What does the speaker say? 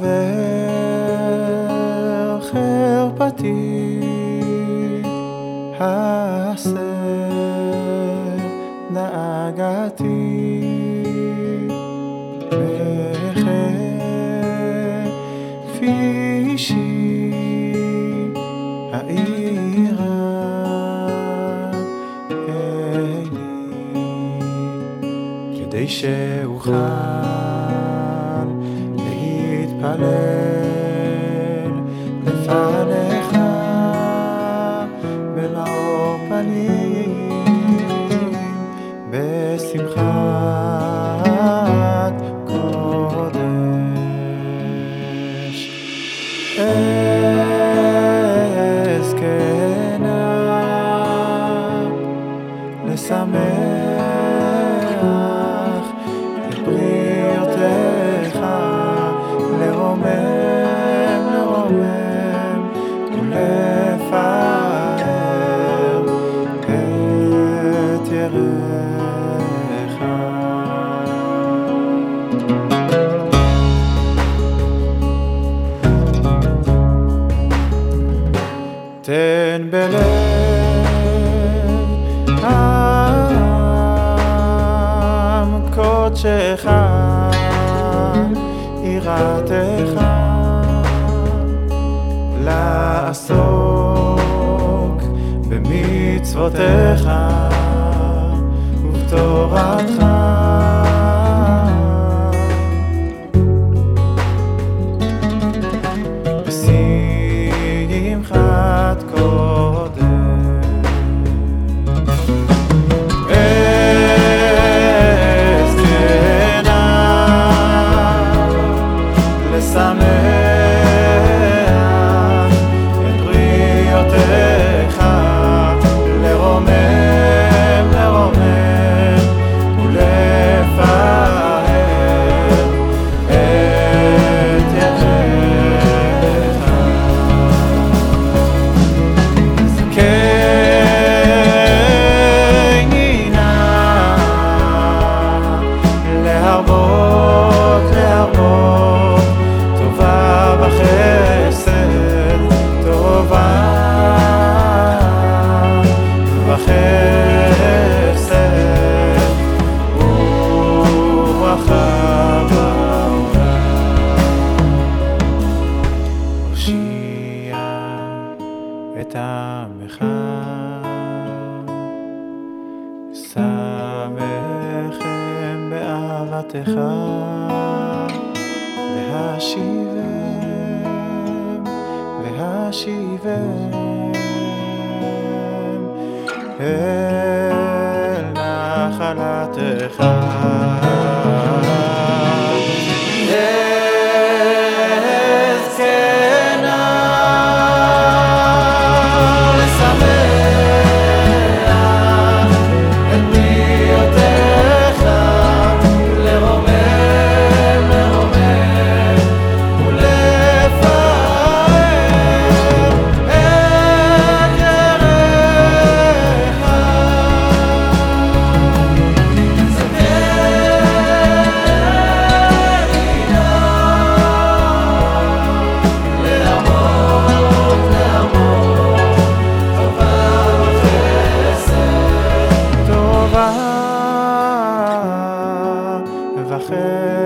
חבר חרפתי הסר נהגתי. בחפי העירה כדי שאוכל palais. קודשך יראתך לעסוק במצוותיך ובתורתך להרבות, להרבות טובה וחסד, טובה וחסד וברכה בעולם. הושיע את עמך, באהבתך, והשיבם, והשיבם אל נחלתך. fair.